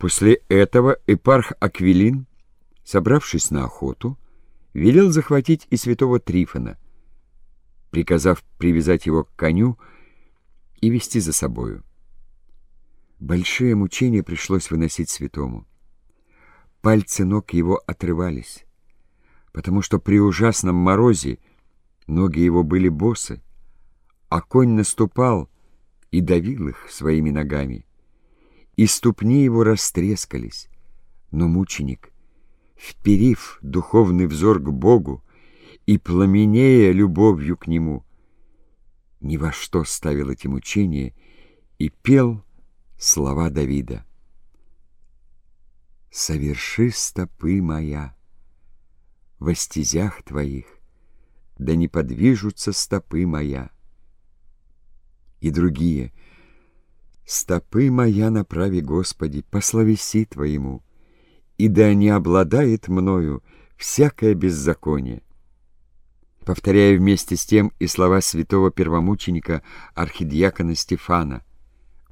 После этого эпарх Аквилин, собравшись на охоту, велел захватить и святого Трифона, приказав привязать его к коню и вести за собою. Большие мучения пришлось выносить святому. Пальцы ног его отрывались, потому что при ужасном морозе ноги его были босы, а конь наступал и давил их своими ногами и ступни его растрескались. Но мученик, вперив духовный взор к Богу и пламенея любовью к Нему, ни во что ставил эти мучения и пел слова Давида. «Соверши стопы моя во стезях Твоих, да не подвижутся стопы моя». И другие — Стопы моя направи, Господи, по словеси Твоему, и да не обладает мною всякое беззаконие. Повторяю вместе с тем и слова святого первомученика архидиакона Стефана.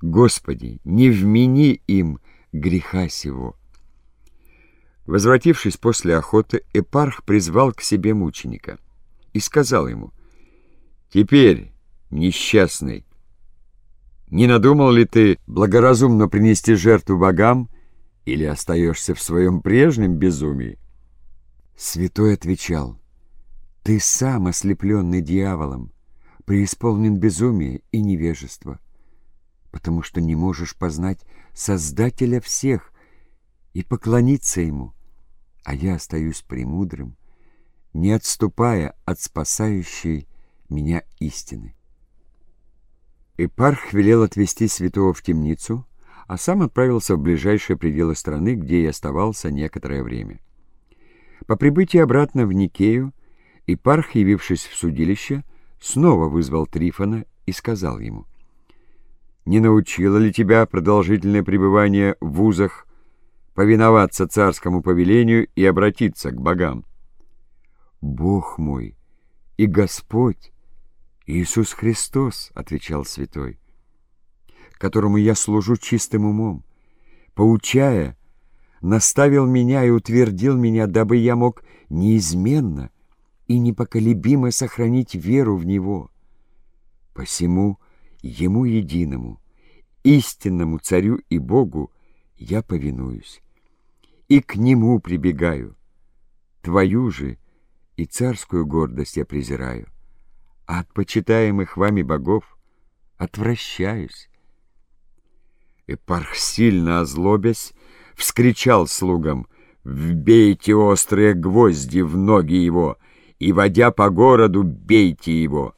«Господи, не вмени им греха сего». Возвратившись после охоты, Эпарх призвал к себе мученика и сказал ему, «Теперь, несчастный, не надумал ли ты благоразумно принести жертву богам или остаешься в своем прежнем безумии? Святой отвечал, ты сам ослепленный дьяволом, преисполнен безумия и невежества, потому что не можешь познать Создателя всех и поклониться Ему, а я остаюсь премудрым, не отступая от спасающей меня истины. Эпарх велел отвезти святого в темницу, а сам отправился в ближайшие пределы страны, где и оставался некоторое время. По прибытии обратно в Никею, Эпарх, явившись в судилище, снова вызвал Трифона и сказал ему, «Не научило ли тебя продолжительное пребывание в вузах повиноваться царскому повелению и обратиться к богам?» «Бог мой и Господь!» «Иисус Христос», — отвечал святой, — «которому я служу чистым умом, поучая, наставил меня и утвердил меня, дабы я мог неизменно и непоколебимо сохранить веру в Него. Посему Ему единому, истинному Царю и Богу я повинуюсь, и к Нему прибегаю. Твою же и царскую гордость я презираю а от почитаемых вами богов отвращаюсь. Эпарх, сильно озлобясь, вскричал слугам «Вбейте острые гвозди в ноги его, и, водя по городу, бейте его!»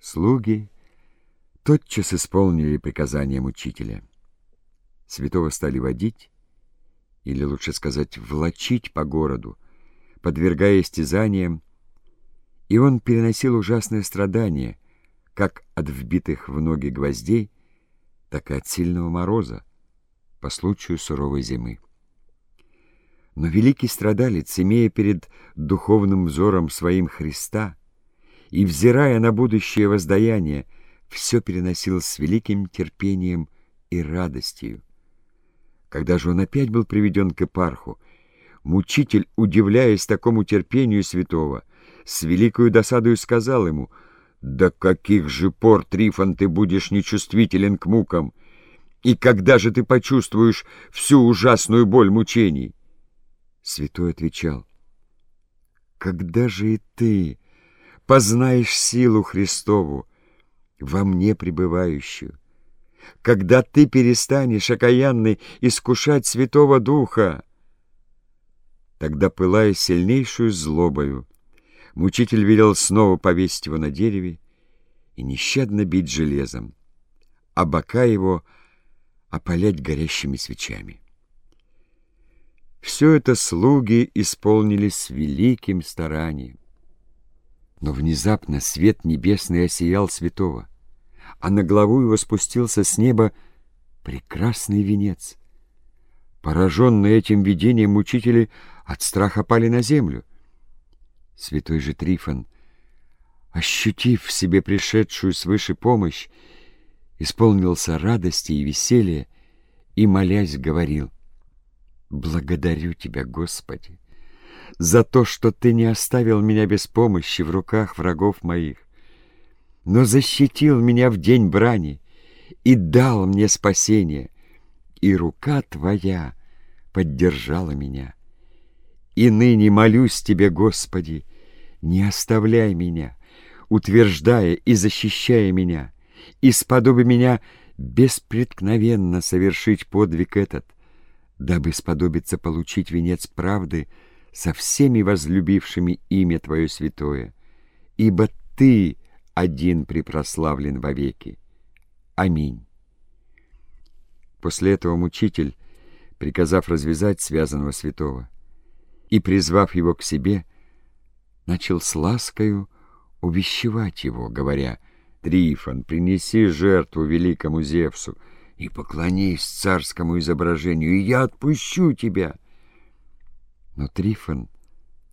Слуги тотчас исполнили приказание мучителя. Святого стали водить, или, лучше сказать, влачить по городу, подвергая истязаниям и он переносил ужасные страдания, как от вбитых в ноги гвоздей, так и от сильного мороза по случаю суровой зимы. Но великий страдалец, имея перед духовным взором своим Христа и взирая на будущее воздаяние, все переносил с великим терпением и радостью. Когда же он опять был приведен к Эпарху, мучитель, удивляясь такому терпению святого, с великою досадою сказал ему, «До каких же пор, Трифон, ты будешь нечувствителен к мукам? И когда же ты почувствуешь всю ужасную боль мучений?» Святой отвечал, «Когда же и ты познаешь силу Христову, во мне пребывающую? Когда ты перестанешь, окаянный, искушать Святого Духа?» Тогда, пылая сильнейшую злобою, Мучитель велел снова повесить его на дереве и нещадно бить железом, а бока его опалять горящими свечами. Все это слуги исполнили с великим старанием. Но внезапно свет небесный осиял святого, а на голову его спустился с неба прекрасный венец. Пораженные этим видением мучители от страха пали на землю. Святой же Трифон, ощутив в себе пришедшую свыше помощь, исполнился радости и веселья и, молясь, говорил, «Благодарю Тебя, Господи, за то, что Ты не оставил меня без помощи в руках врагов моих, но защитил меня в день брани и дал мне спасение, и рука Твоя поддержала меня. И ныне молюсь Тебе, Господи, не оставляй меня, утверждая и защищая меня, и сподоби меня беспреткновенно совершить подвиг этот, дабы сподобиться получить венец правды со всеми возлюбившими имя Твое святое, ибо Ты один припрославлен вовеки. Аминь. После этого мучитель, приказав развязать связанного святого и призвав его к себе, начал с ласкою увещевать его, говоря, «Трифон, принеси жертву великому Зевсу и поклонись царскому изображению, и я отпущу тебя». Но Трифон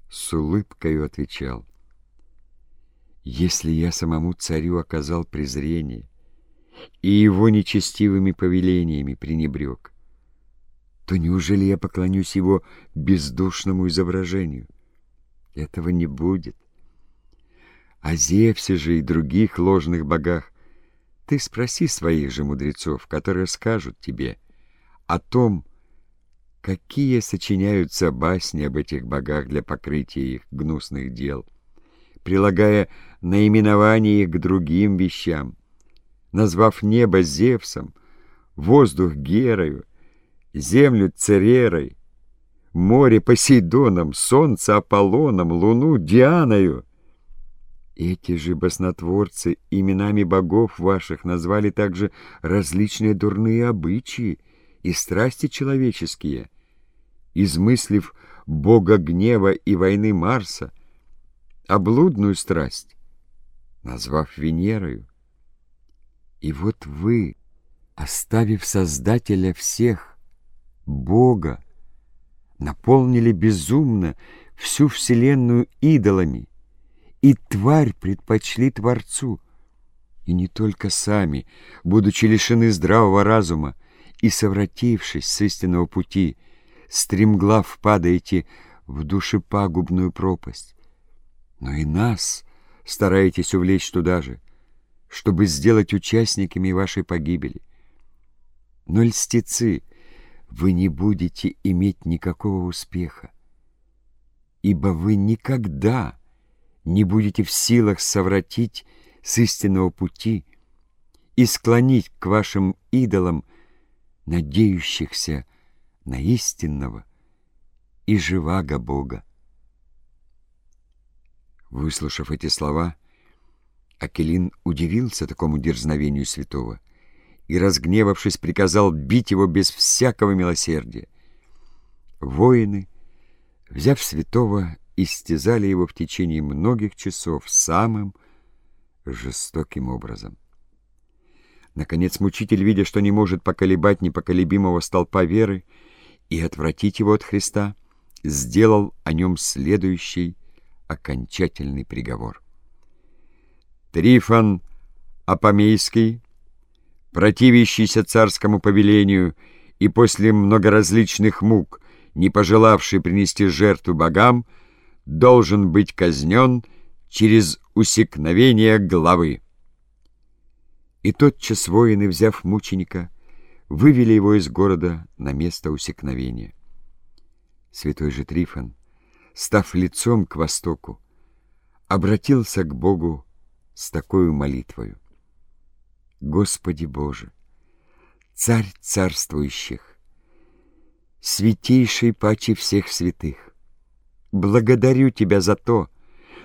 с улыбкою отвечал, «Если я самому царю оказал презрение и его нечестивыми повелениями пренебрег, то неужели я поклонюсь его бездушному изображению? Этого не будет. О Зевсе же и других ложных богах ты спроси своих же мудрецов, которые скажут тебе о том, какие сочиняются басни об этих богах для покрытия их гнусных дел, прилагая наименование их к другим вещам, назвав небо Зевсом, воздух Герою, землю Церерой, море Посейдоном, солнце Аполлоном, луну Дианою. Эти же баснотворцы именами богов ваших назвали также различные дурные обычаи и страсти человеческие, измыслив бога гнева и войны Марса, а блудную страсть, назвав Венерою. И вот вы, оставив Создателя всех, Бога, наполнили безумно всю вселенную идолами, и тварь предпочли Творцу. И не только сами, будучи лишены здравого разума и совратившись с истинного пути, стремглав падаете в душепагубную пропасть, но и нас стараетесь увлечь туда же, чтобы сделать участниками вашей погибели. Но льстецы — вы не будете иметь никакого успеха, ибо вы никогда не будете в силах совратить с истинного пути и склонить к вашим идолам надеющихся на истинного и живаго Бога. Выслушав эти слова, Акелин удивился такому дерзновению святого и, разгневавшись, приказал бить его без всякого милосердия. Воины, взяв святого, истязали его в течение многих часов самым жестоким образом. Наконец мучитель, видя, что не может поколебать непоколебимого столпа веры и отвратить его от Христа, сделал о нем следующий окончательный приговор. Трифон Апомейский противящийся царскому повелению и после многоразличных мук, не пожелавший принести жертву богам, должен быть казнен через усекновение главы. И тотчас воины, взяв мученика, вывели его из города на место усекновения. Святой же Трифон, став лицом к востоку, обратился к Богу с такой молитвою. Господи Боже, Царь царствующих, святейший паче всех святых, благодарю Тебя за то,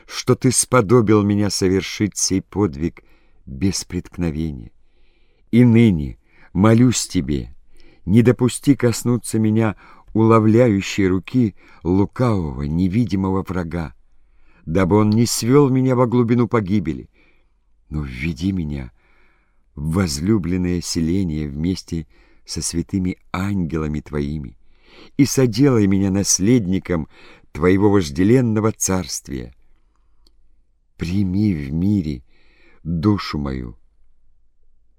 что Ты сподобил меня совершить сей подвиг без преткновения. И ныне молюсь Тебе, не допусти коснуться меня уловляющей руки лукавого, невидимого врага, дабы он не свел меня во глубину погибели, но введи меня возлюбленное селение вместе со святыми ангелами Твоими и соделай меня наследником Твоего вожделенного царствия. Прими в мире душу мою,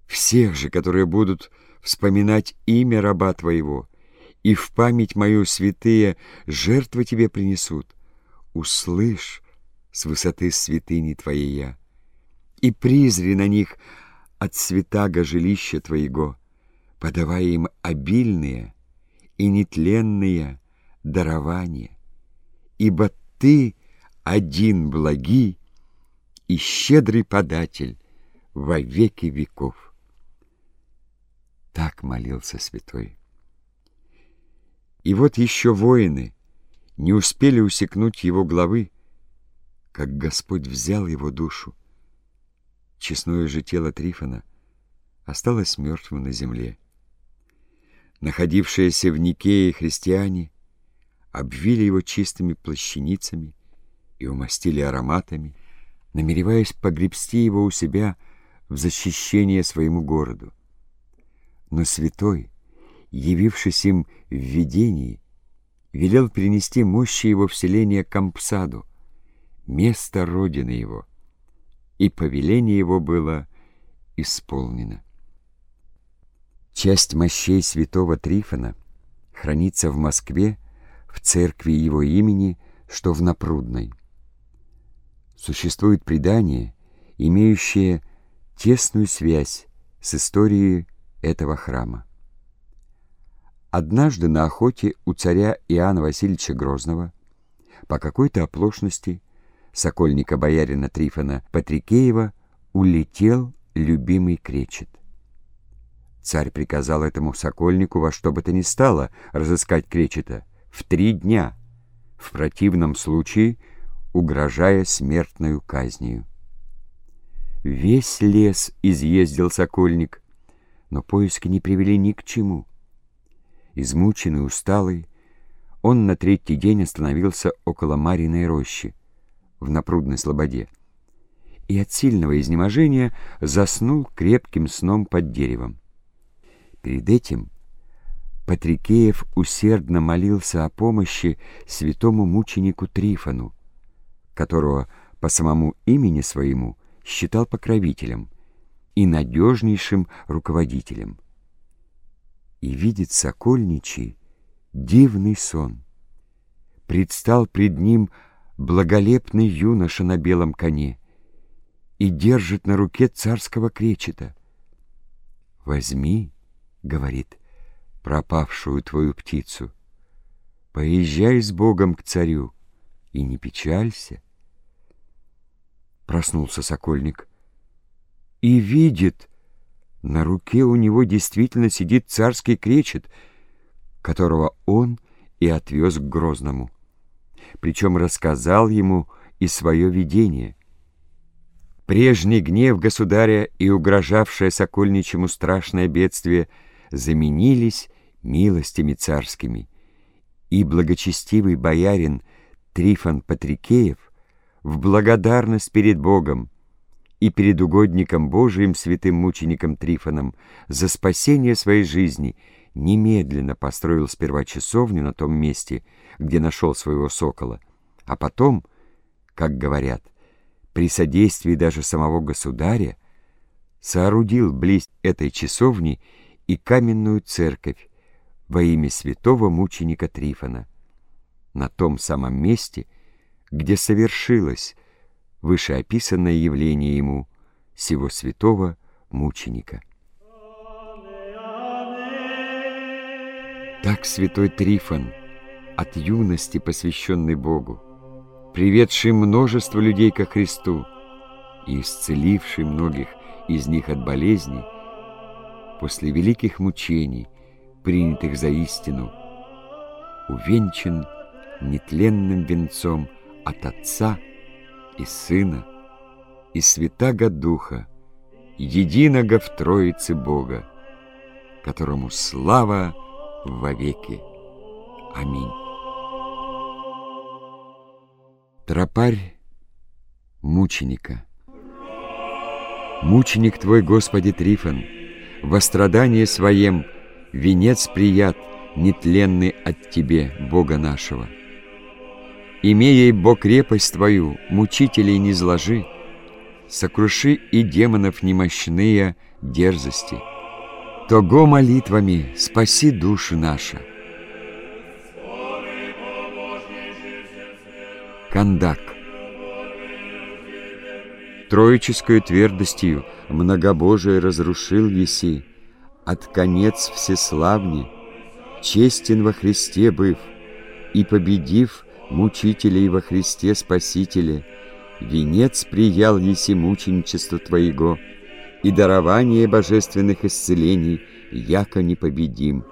всех же, которые будут вспоминать имя раба Твоего, и в память мою святые жертвы Тебе принесут. Услышь с высоты святыни Твоей я, и призри на них от святаго жилища Твоего, подавая им обильные и нетленные дарования, ибо Ты один благий и щедрый податель во веки веков. Так молился святой. И вот еще воины не успели усекнуть его главы, как Господь взял его душу. Честное же тело Трифона осталось мертвым на земле. Находившиеся в Никее христиане обвили его чистыми плащаницами и умастили ароматами, намереваясь погребсти его у себя в защищение своему городу. Но святой, явившись им в видении, велел перенести мощи его вселения к Ампсаду, место родины его, и повеление его было исполнено. Часть мощей святого Трифона хранится в Москве в церкви его имени, что в Напрудной. Существует предание, имеющее тесную связь с историей этого храма. Однажды на охоте у царя Иоанна Васильевича Грозного по какой-то оплошности сокольника боярина Трифона Патрикеева улетел любимый кречет. Царь приказал этому сокольнику во что бы то ни стало разыскать кречета в три дня, в противном случае угрожая смертную казнью. Весь лес изъездил сокольник, но поиски не привели ни к чему — Измученный, усталый, он на третий день остановился около Мариной рощи в Напрудной слободе и от сильного изнеможения заснул крепким сном под деревом. Перед этим Патрикеев усердно молился о помощи святому мученику Трифону, которого по самому имени своему считал покровителем и надежнейшим руководителем и видит сокольничий дивный сон. Предстал пред ним благолепный юноша на белом коне и держит на руке царского кречета. «Возьми, — говорит, — пропавшую твою птицу, поезжай с Богом к царю и не печалься». Проснулся сокольник и видит — на руке у него действительно сидит царский кречет, которого он и отвез к Грозному. Причем рассказал ему и свое видение. Прежний гнев государя и угрожавшее сокольничему страшное бедствие заменились милостями царскими, и благочестивый боярин Трифон Патрикеев в благодарность перед Богом и перед угодником Божиим, святым мучеником Трифоном, за спасение своей жизни немедленно построил сперва часовню на том месте, где нашел своего сокола, а потом, как говорят, при содействии даже самого государя, соорудил близ этой часовни и каменную церковь во имя святого мученика Трифона, на том самом месте, где совершилось вышеописанное явление ему сего святого мученика. Так святой Трифон, от юности посвященный Богу, приведший множество людей ко Христу и исцеливший многих из них от болезней, после великих мучений, принятых за истину, увенчан нетленным венцом от Отца и Сына, и Святаго Духа, единого в Троице Бога, которому слава вовеки. Аминь. Тропарь мученика. Мученик твой, Господи Трифон, во страдании своем венец прият, нетленный от Тебе, Бога нашего. Имея, Бог, крепость Твою, мучителей не зложи, Сокруши и демонов немощные дерзости. Того молитвами спаси души наши. Кандак. Троическою твердостью многобожие разрушил еси, от конец всеславни, честен во Христе быв, и победив мучителей во Христе Спасителе, венец приял еси мученичество Твоего, и дарование божественных исцелений, яко непобедим.